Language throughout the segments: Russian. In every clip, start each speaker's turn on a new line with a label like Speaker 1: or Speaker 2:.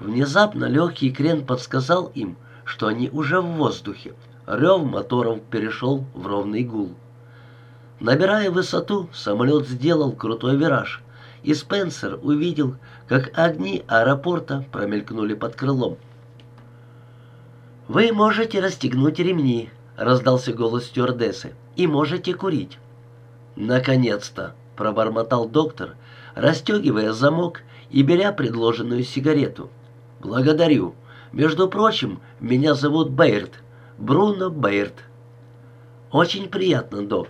Speaker 1: Внезапно легкий крен подсказал им, что они уже в воздухе. Рев моторов перешел в ровный гул. Набирая высоту, самолет сделал крутой вираж, и Спенсер увидел, как огни аэропорта промелькнули под крылом. «Вы можете расстегнуть ремни», — раздался голос стюардессы, — «и можете курить». «Наконец-то!» — пробормотал доктор, расстегивая замок и беря предложенную сигарету. «Благодарю. Между прочим, меня зовут Бейрт. Бруно Бейрт». «Очень приятно, док.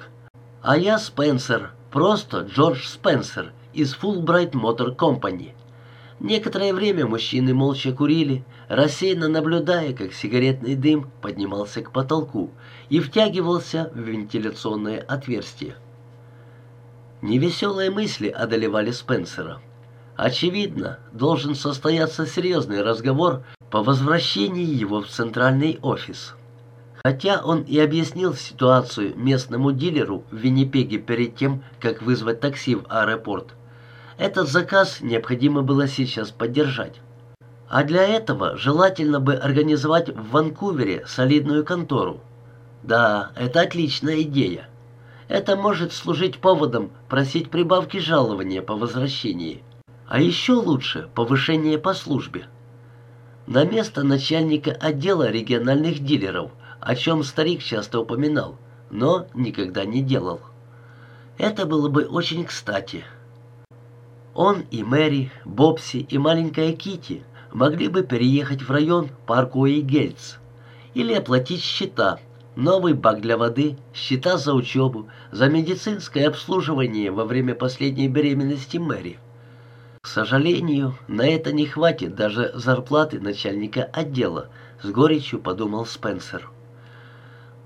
Speaker 1: А я Спенсер, просто Джордж Спенсер из Fulbright Motor Company». Некоторое время мужчины молча курили, рассеянно наблюдая, как сигаретный дым поднимался к потолку и втягивался в вентиляционное отверстие. Невеселые мысли одолевали Спенсера. Очевидно, должен состояться серьезный разговор по возвращении его в центральный офис. Хотя он и объяснил ситуацию местному дилеру в Виннипеге перед тем, как вызвать такси в аэропорт, этот заказ необходимо было сейчас поддержать. А для этого желательно бы организовать в Ванкувере солидную контору. Да, это отличная идея. Это может служить поводом просить прибавки жалования по возвращении. А еще лучше повышение по службе. На место начальника отдела региональных дилеров, о чем старик часто упоминал, но никогда не делал. Это было бы очень кстати. Он и Мэри, Бобси и маленькая Кити могли бы переехать в район Парку и Гельц или оплатить счета, новый бак для воды, счета за учебу, за медицинское обслуживание во время последней беременности Мэри. К сожалению, на это не хватит даже зарплаты начальника отдела, с горечью подумал Спенсер.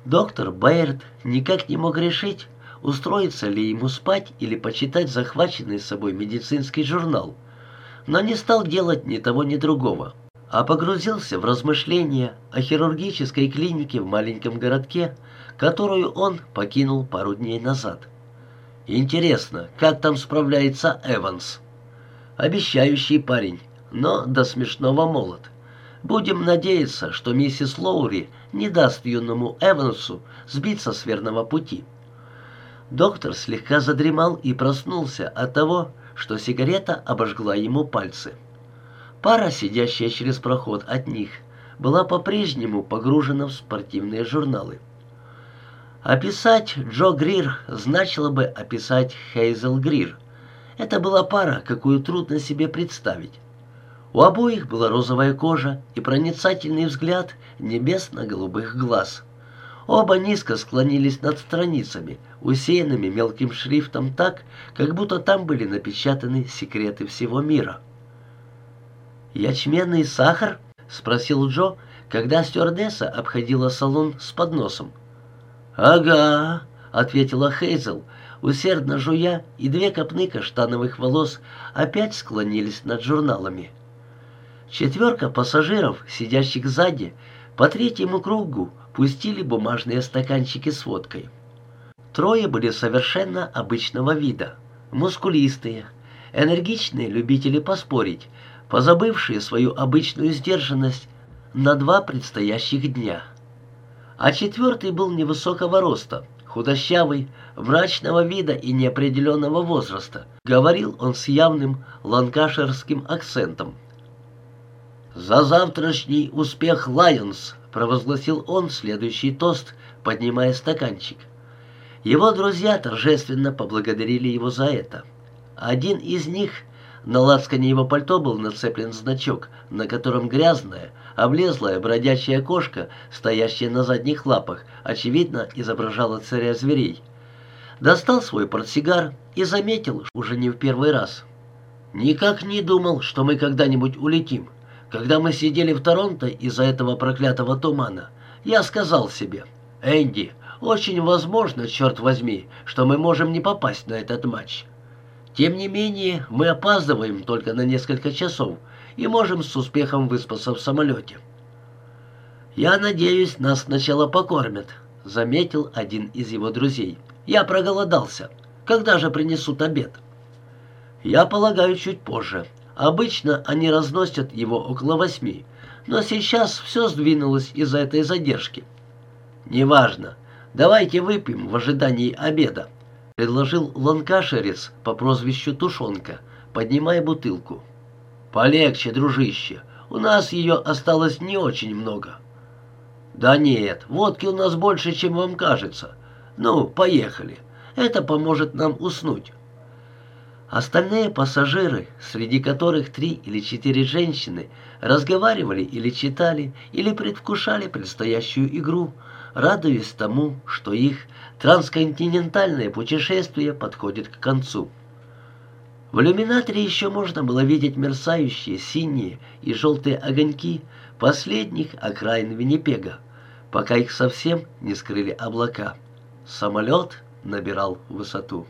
Speaker 1: Доктор Байерт никак не мог решить, устроиться ли ему спать или почитать захваченный с собой медицинский журнал, но не стал делать ни того, ни другого, а погрузился в размышления о хирургической клинике в маленьком городке, которую он покинул пару дней назад. Интересно, как там справляется Эванс? Обещающий парень, но до смешного молод. Будем надеяться, что миссис Лоури не даст юному Эвансу сбиться с верного пути. Доктор слегка задремал и проснулся от того, что сигарета обожгла ему пальцы. Пара, сидящая через проход от них, была по-прежнему погружена в спортивные журналы. Описать Джо Грир значило бы описать Хейзел Грир. Это была пара, какую трудно себе представить. У обоих была розовая кожа и проницательный взгляд небесно-голубых глаз – Оба низко склонились над страницами, усеянными мелким шрифтом так, как будто там были напечатаны секреты всего мира. «Ячменный сахар?» — спросил Джо, когда стюардесса обходила салон с подносом. «Ага», — ответила Хейзел, усердно жуя, и две копны каштановых волос опять склонились над журналами. Четверка пассажиров, сидящих сзади, по третьему кругу пустили бумажные стаканчики с водкой. Трое были совершенно обычного вида, мускулистые, энергичные любители поспорить, позабывшие свою обычную сдержанность на два предстоящих дня. А четвертый был невысокого роста, худощавый, мрачного вида и неопределенного возраста. Говорил он с явным ланкашерским акцентом. «За завтрашний успех Лайонс!» провозгласил он следующий тост, поднимая стаканчик. Его друзья торжественно поблагодарили его за это. Один из них, на лацкане его пальто был нацеплен значок, на котором грязная, облезлая бродячая кошка, стоящая на задних лапах, очевидно изображала царя зверей. Достал свой портсигар и заметил уже не в первый раз. «Никак не думал, что мы когда-нибудь улетим», когда мы сидели в Торонто из-за этого проклятого тумана, я сказал себе, «Энди, очень возможно, черт возьми, что мы можем не попасть на этот матч. Тем не менее, мы опаздываем только на несколько часов и можем с успехом выспаться в самолете». «Я надеюсь, нас сначала покормят», — заметил один из его друзей. «Я проголодался. Когда же принесут обед?» «Я полагаю, чуть позже», Обычно они разносят его около восьми, но сейчас все сдвинулось из-за этой задержки. «Неважно. Давайте выпьем в ожидании обеда», — предложил ланкашерец по прозвищу Тушонка, поднимая бутылку. «Полегче, дружище. У нас ее осталось не очень много». «Да нет, водки у нас больше, чем вам кажется. Ну, поехали. Это поможет нам уснуть». Остальные пассажиры, среди которых три или четыре женщины, разговаривали или читали, или предвкушали предстоящую игру, радуясь тому, что их трансконтинентальное путешествие подходит к концу. В иллюминаторе еще можно было видеть мерцающие синие и желтые огоньки последних окраин Виннипега, пока их совсем не скрыли облака. Самолет набирал высоту.